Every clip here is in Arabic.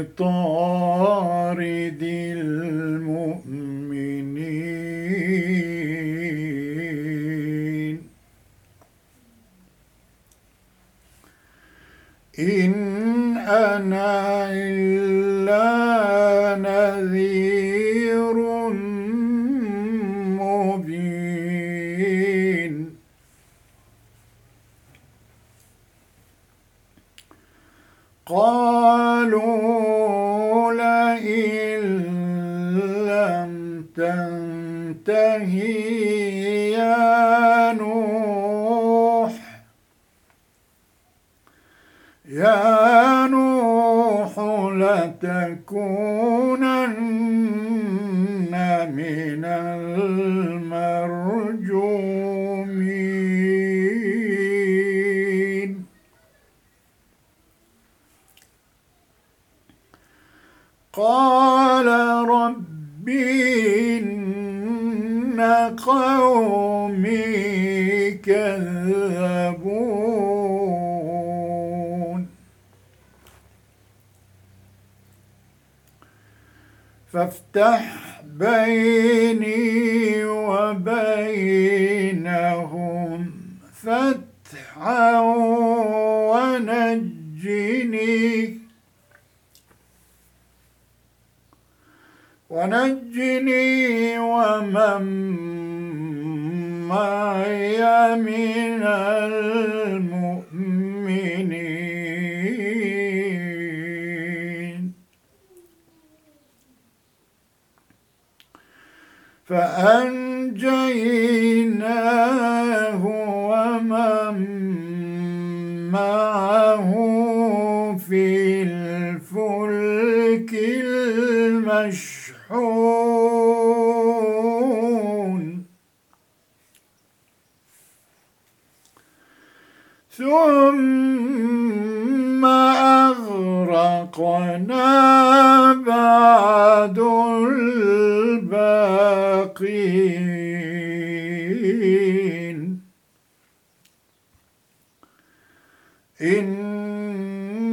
أنا بطارد المؤمنين. إن أنا ونجني ومن معي من المؤمنين. فأنجيناه ومن معه في الفلك ثم أغرقنا بعد الباقين. إن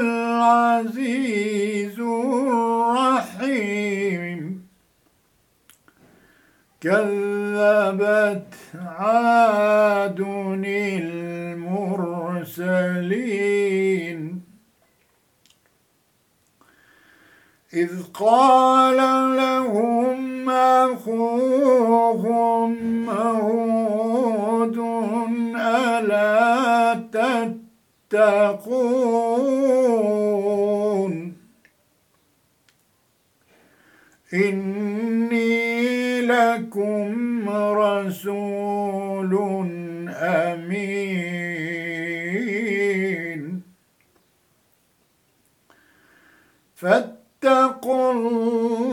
العزيز الرحيم كذبت عاد المرسلين إذ قال لهم أخوهم هود ألا تتقون إني لكم رسول أمين. فاتقوا الله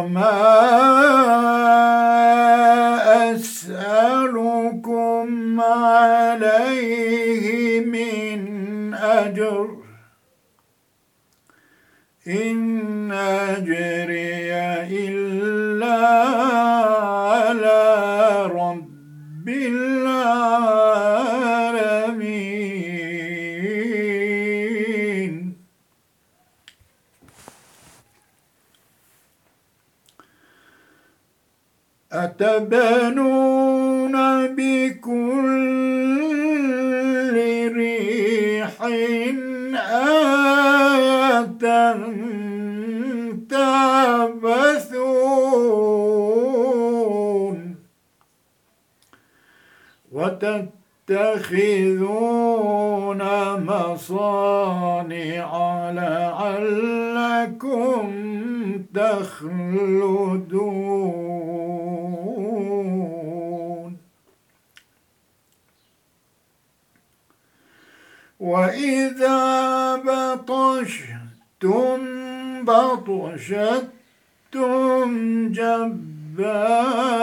وما وإذا بطشتم بطشتم جبارين.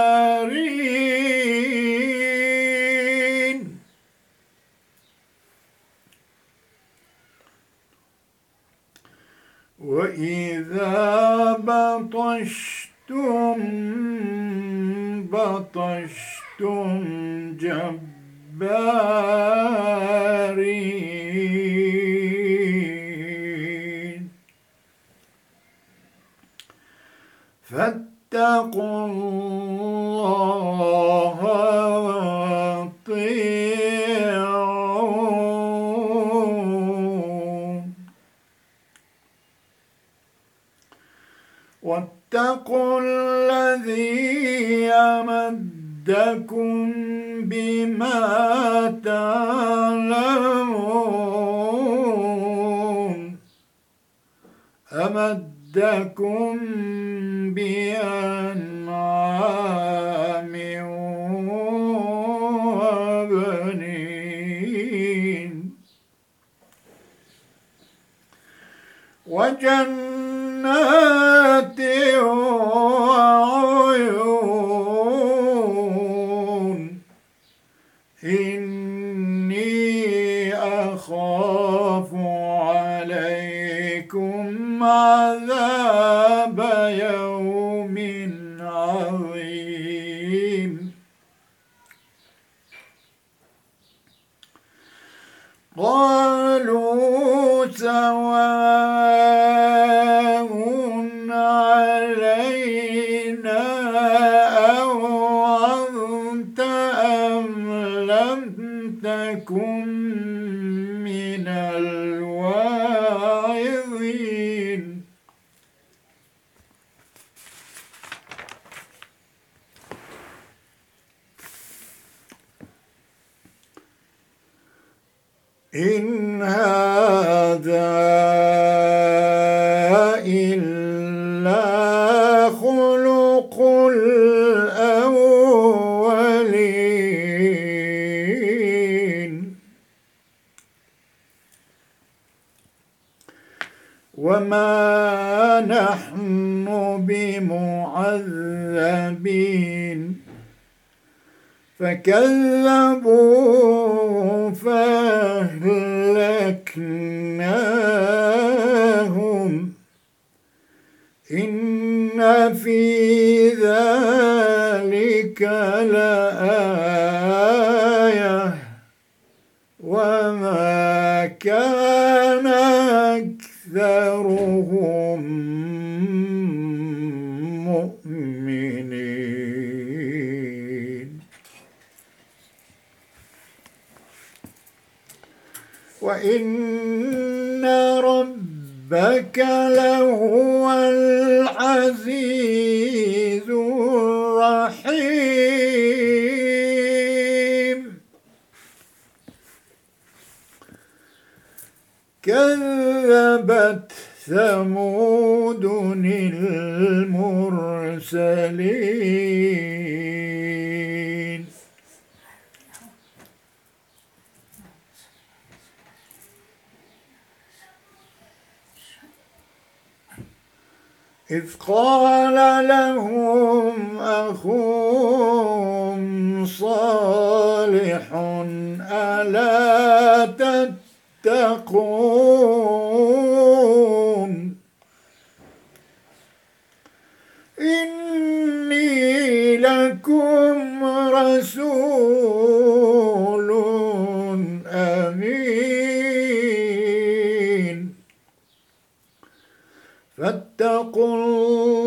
وإذا بطشتم بطشتم جبارين. فاتقوا الله وأطيعون. واتقوا الذي يمدكم بما تعلمون أمدكم بأنعام الأولين. وما نحن بمعذبين. فكذبوا فأهلكناهم. إن في ذلك لآية وما كان أكثرهم مؤمنين. وإن ربك لهو العزيز الرحيم كذبت ثمود المرسلين. إذ قال لهم أخوهم صالح ألا تتقون إني لكم رسول أمين. فاتقوا الله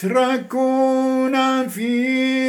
أتتركون فيما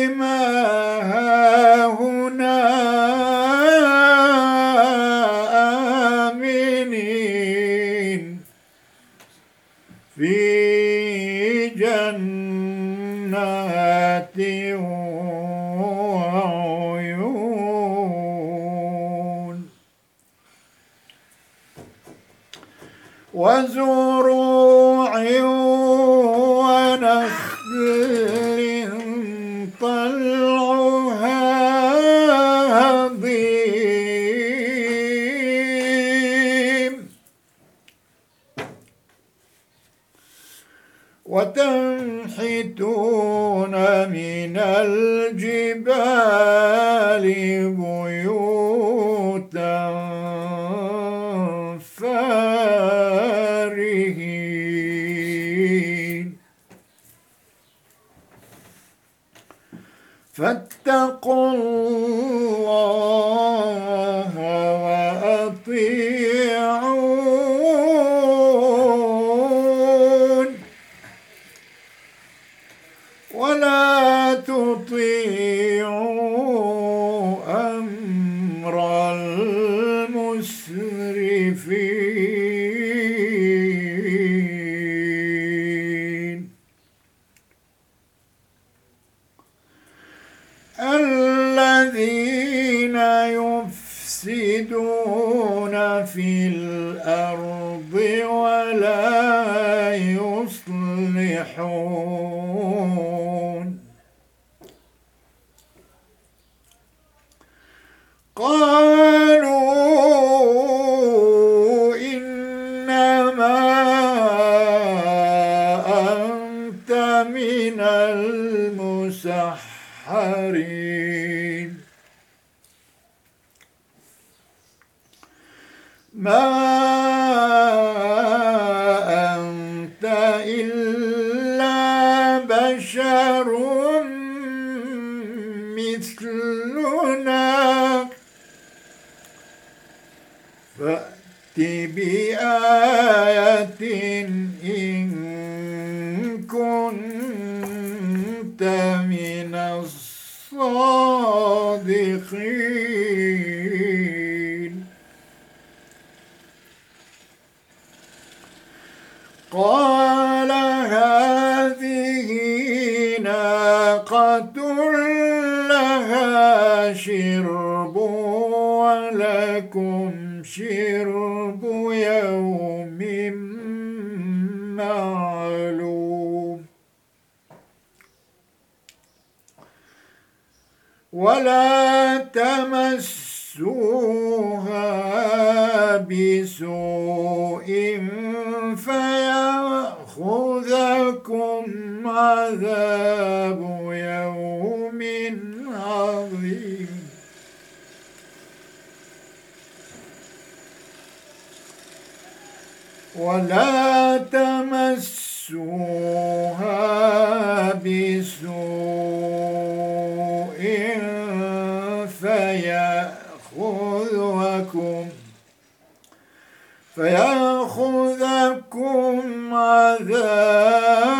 وتنحتون من الجبال بيوتا فارهين. فاتقوا الله يصلحون قالوا إنما أنت من المسحرين. ولكم شرب يوم معلوم. ولا تمسوها بسوء فيأخذكم عذاب يوم عظيم. ولا تمسوها بسوء فيأخذكم فيأخذكم عذاب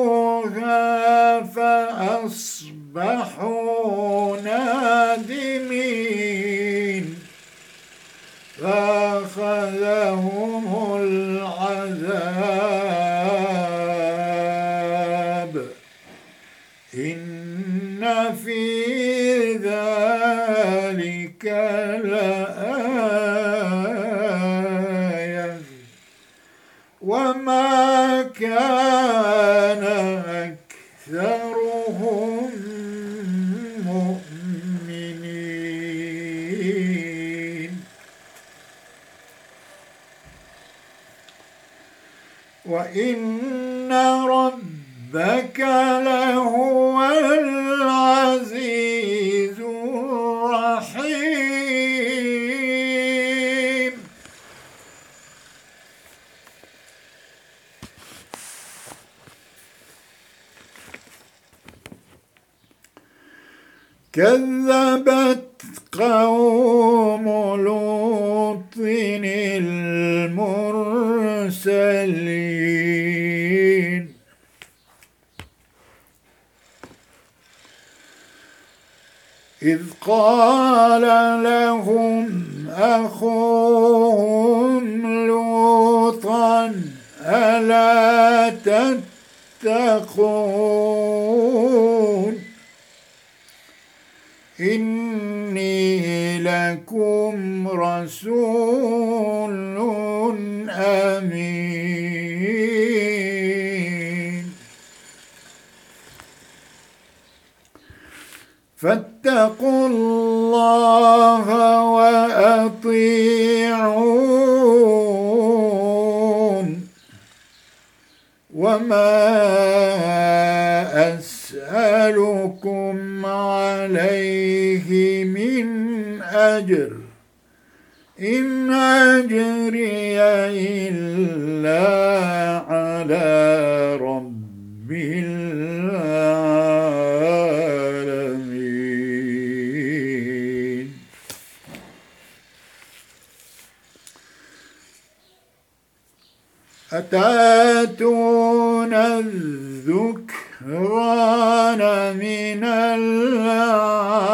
فعقروها فأصبحوا وما كان أكثرهم أمين فاتقوا الله وأطيعون. وما أسألكم عليه من أجر. إن أجري إلا على رب العالمين. أتأتون الذكران من العالمين؟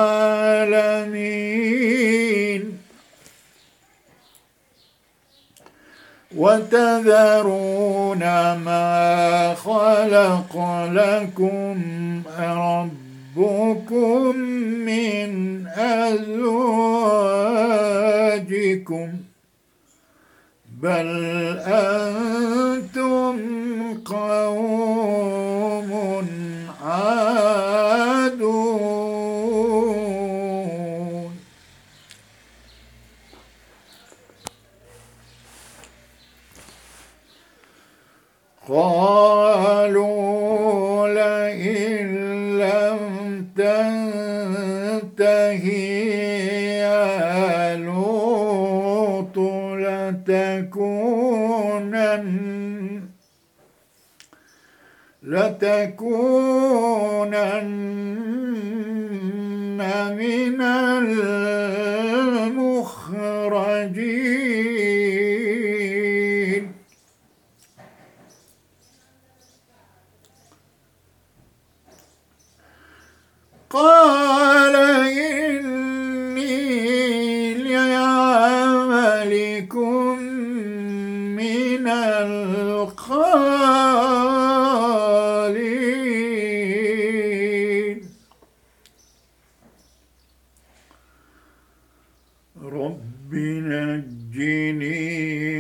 وتذرون ما خلق لكم ربكم من أزواجكم. بل أنتم قوم لتكونن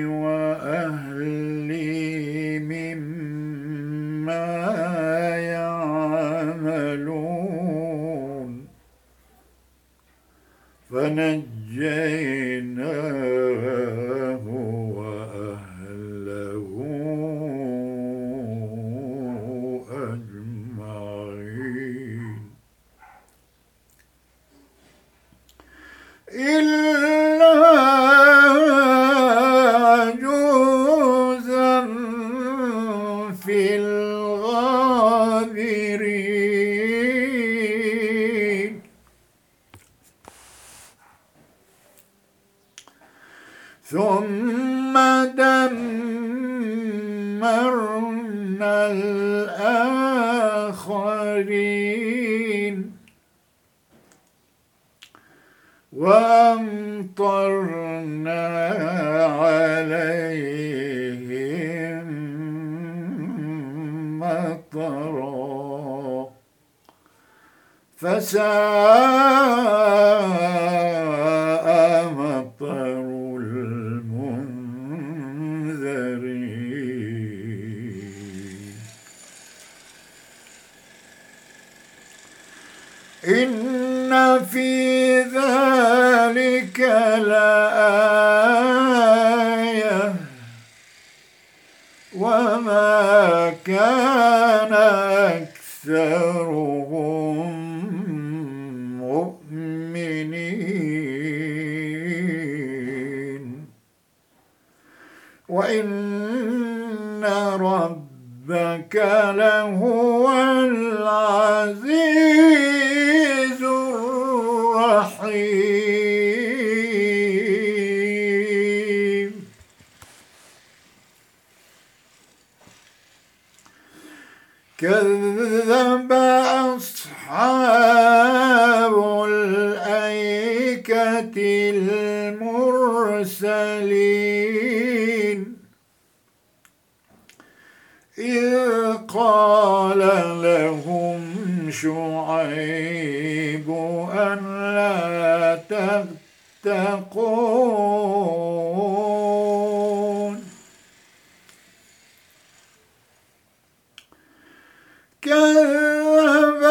وأهلي مما يعملون. فنجيناه feet. يعلمون. كذب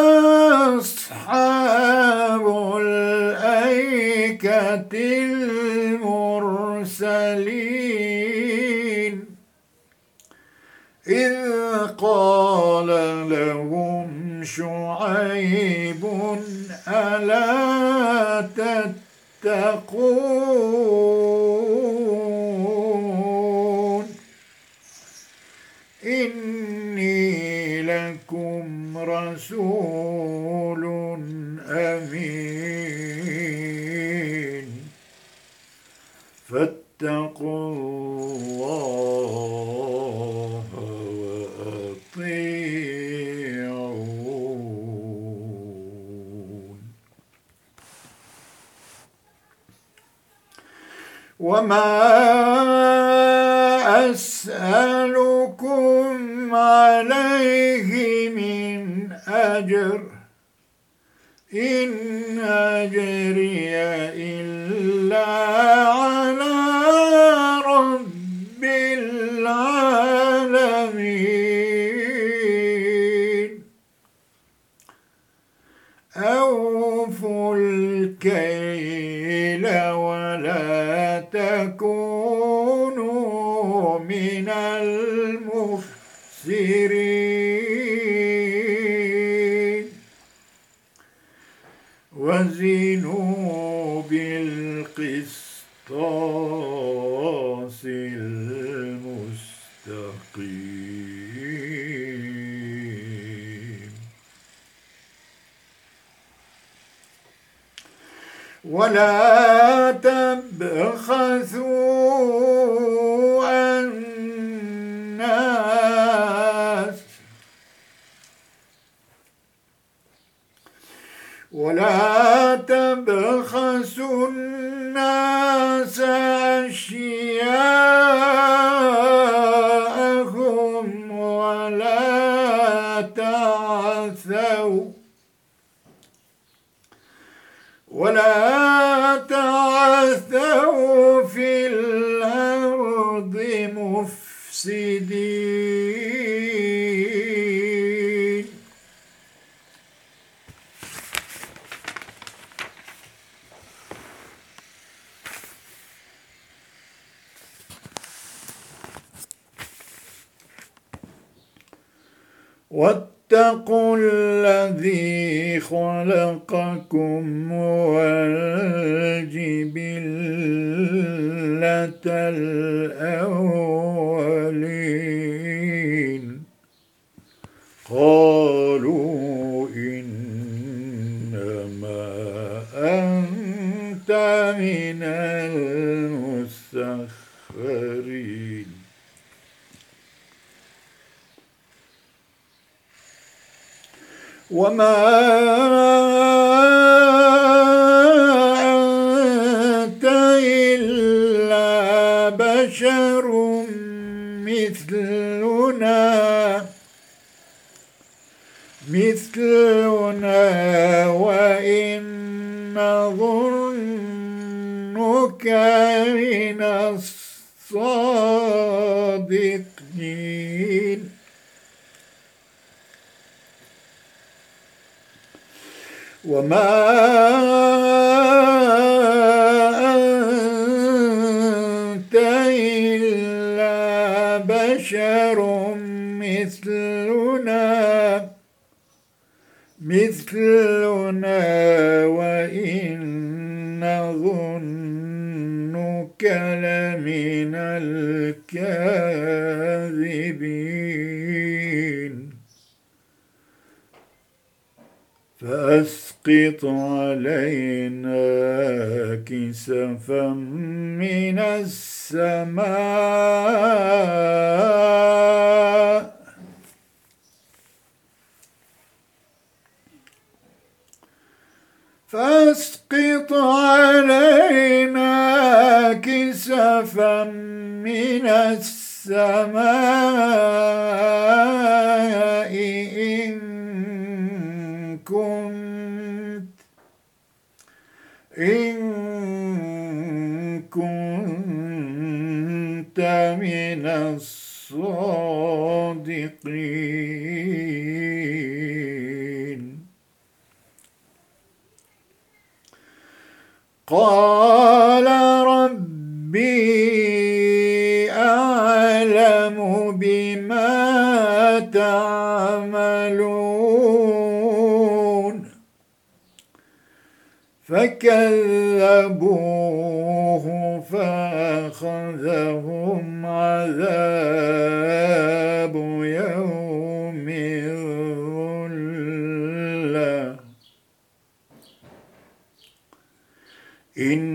أصحاب الأيكة المرسلين. إذ قال لهم تتقون وما أسألكم عليه من أجر إن أجري إلا ولا تبخسوا الناس. ولا تبخسوا الناس أشياءهم ولا تعثوا. ولا down. نظنك من الصادقين. وما مثلنا وإن نظنك لمن الكاذبين. فأسقط علينا كسفا من السماء. فاسقط علينا كسفا من السماء إن كنت إن كنت من الصادقين. قال ربي أعلم بما تعملون. فكذبوه فأخذهم عذاب يوم إنه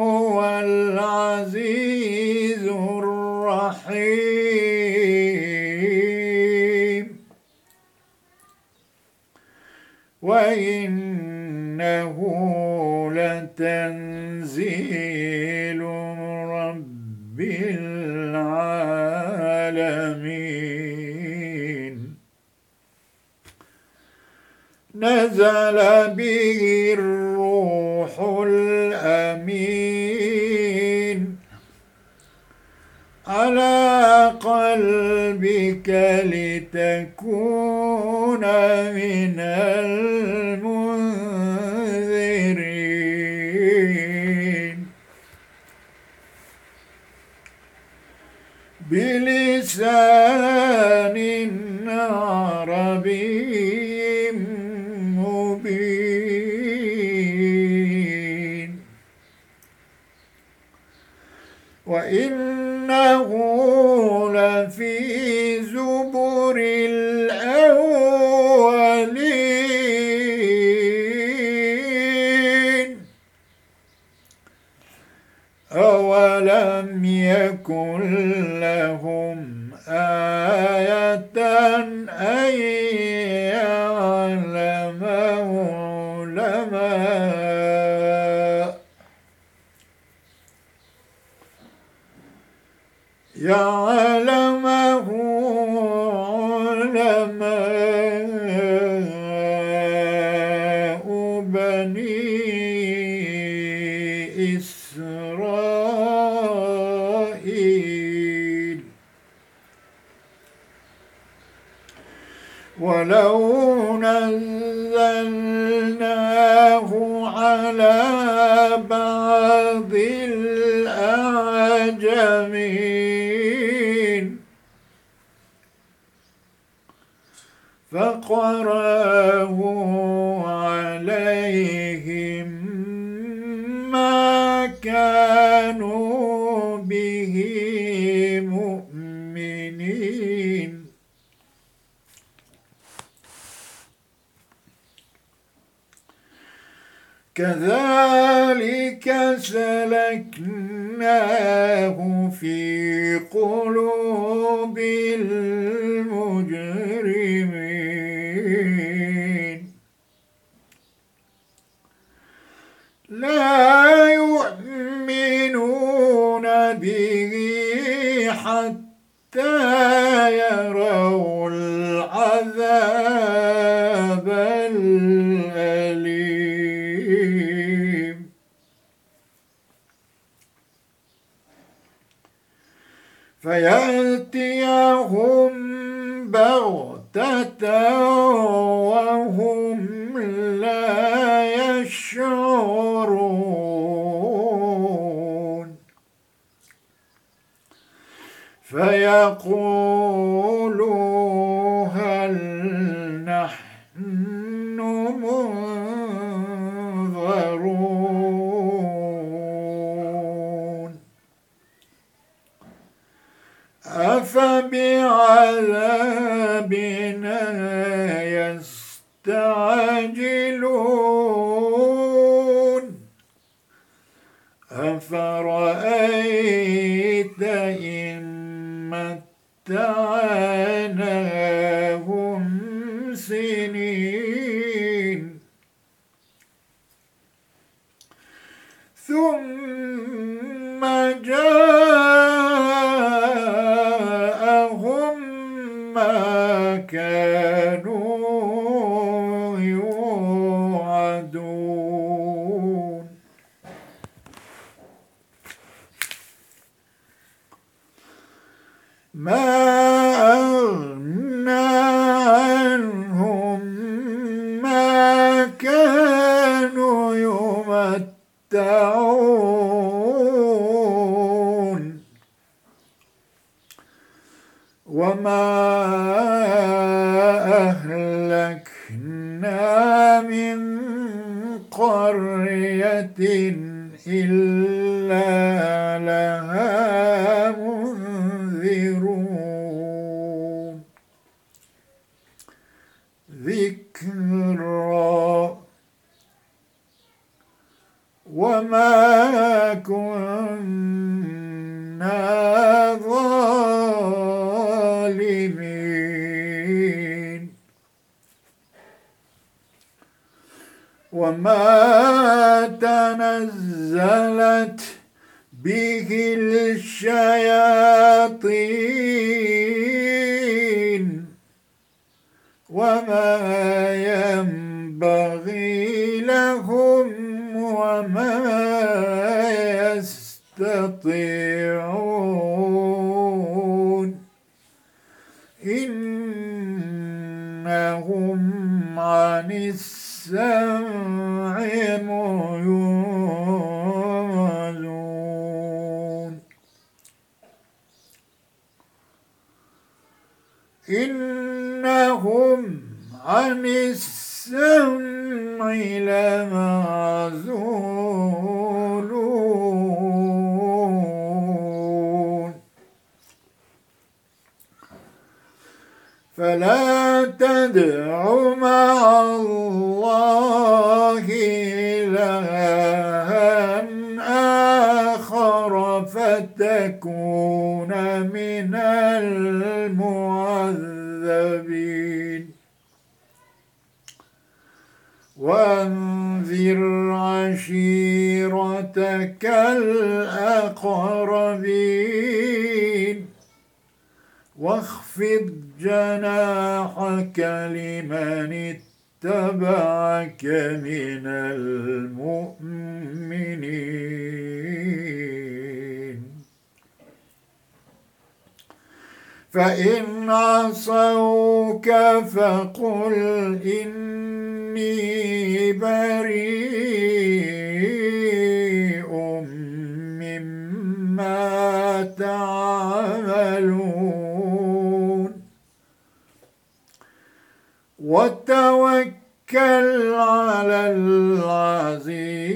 لتنزيل رب العالمين. نزل به الروح الأمين. على قلبك لتكون من المنذرين بلسان عربي مبين. وإنه فقراه عليهم ما كانوا به مؤمنين. كذلك سلكناه في قلوب المجرمين لا يؤمنون به حتى يروا العذاب الأليم. فيأتيهم بغتة وهم لا يشعرون. فيقولوا هل نحن منظرون؟ أفبعذابنا وما أهلكنا من قرية إلا إنهم عن السمع لمعزولون. فلا تدع مع الله إلها آخر فتكون من عشيرتك الأقربين. واخفض جناحك لمن اتبعك من المؤمنين. فإن عصوك فقل إني بريء مما تعملون. وتوكل على العزيز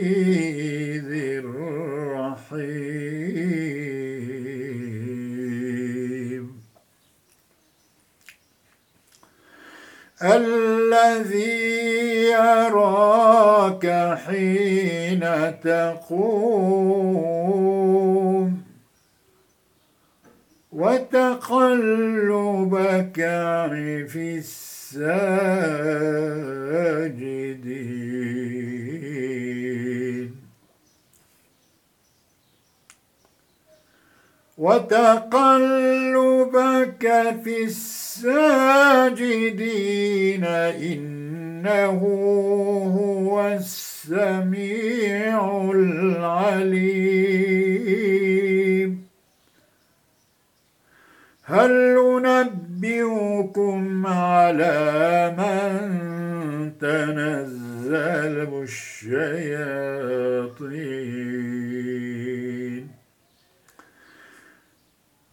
الذي يراك حين تقوم وتقلبك في الساجدين. وتقلبك في الساجدين إنه هو السميع العليم. هل ننبئكم على من تنزل الشياطين؟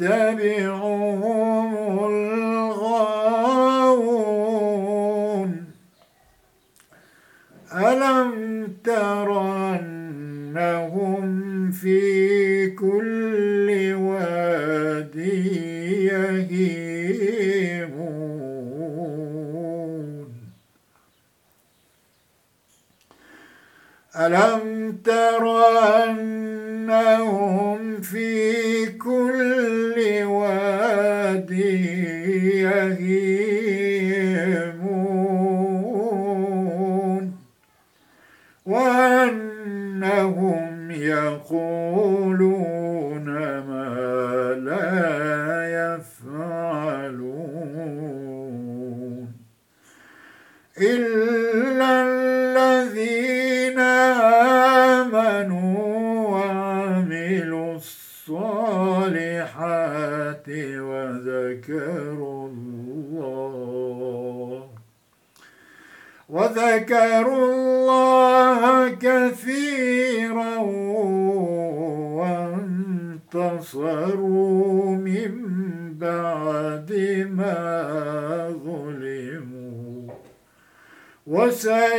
يتبعهم الغاوون. ألم تر أنهم في كل واد يهيمون؟ ألم تر أنهم في كل يهيمون وأنهم يقولون وذكروا الله كثيرا وانتصروا من بعد ما ظلموا وسيعلم